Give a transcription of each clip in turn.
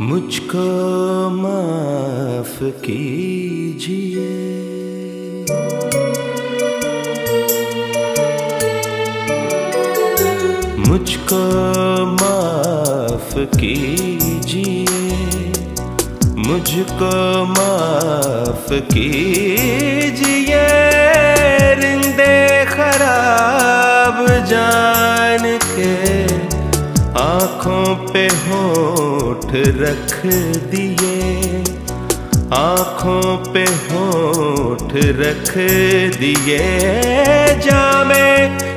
मुझको माफ़ कीजिए। मुझको माफ़ कीजिए। मुझको माफ़ कीजिए। रिंदे खराब जान। आँखों पे होठ रख दिए। आँखों पे होठ रख दिए। जामे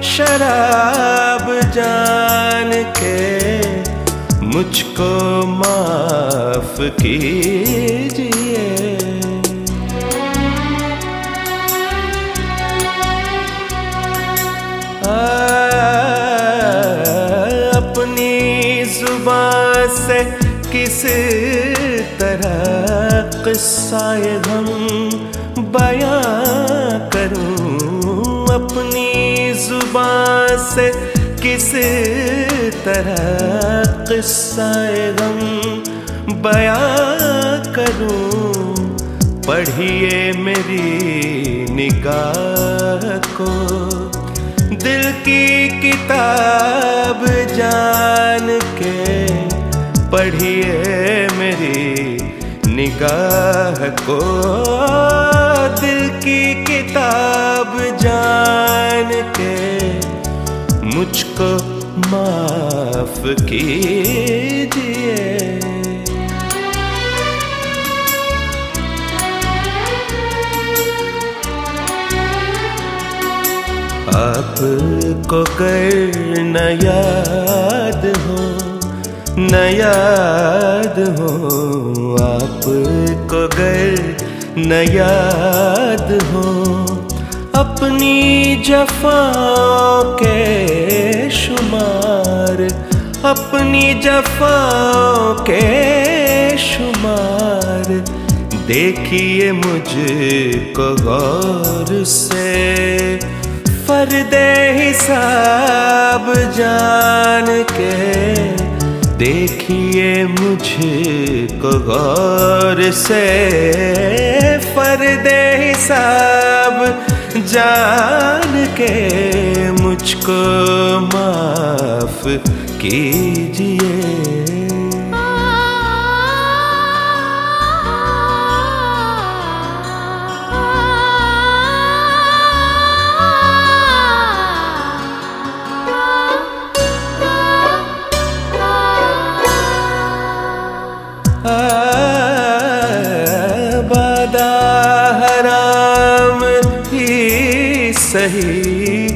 शराब जान के मुझको माफ़ कीजिए। ज़ुबान से किस तरह किस्साए हम बयां करूँ? अपनी ज़ुबान से किस तरह किस्साए हम बयां करूँ? पढ़िए मेरी निगाह को। दिल की किताब जान के पढ़िए मेरी निगाह को। दिल की किताब जान के मुझको माफ़ कीजिए। आपको कर न याद हो, न याद हो, आपको गर न याद हो, अपनी जफाओं के शुमार, अपनी जफाओं के शुमार, देखिए मुझको गौर से। फर्दे हिसाब जान के। देखिए मुझे को गौर से। फर्दे हिसाब जान के। मुझको माफ़ कीजिए। सही।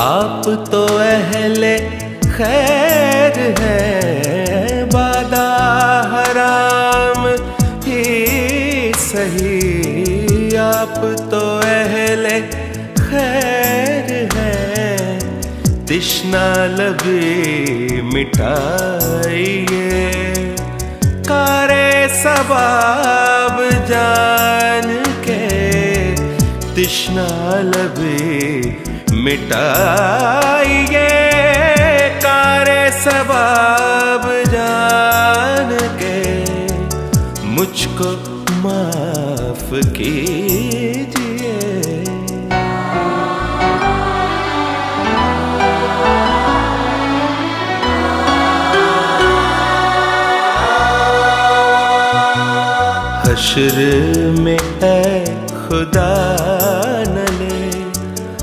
आप तो अहले खैर है बादा हराम ही सही। आप तो अहले खैर है, तिश्ना लबी मिटाइए। कारे सबाब जान के तिश्ना मिटाइए कारे सबाब जान के मुझको माफ़ कीजिए। हशर में है खुदा ले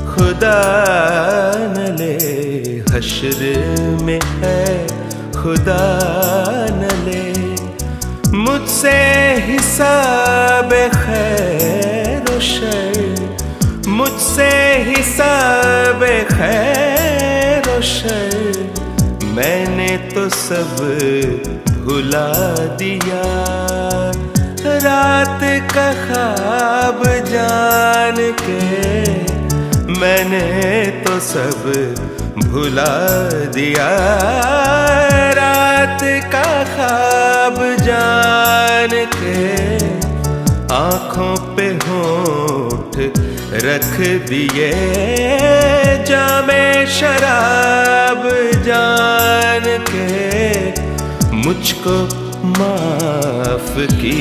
खुदा न ले हशर में है खुदा न ले मुझसे हिसाब खैर शर, मुझसे हिसाब खैर शर, मैंने तो सब भुला दिया, रात का ख्वाब जान के मैंने तो सब भुला दिया। रात का ख्वाब जान के आँखों पे होठ रख दिए। जामे शराब जान के मुझको माफ़ की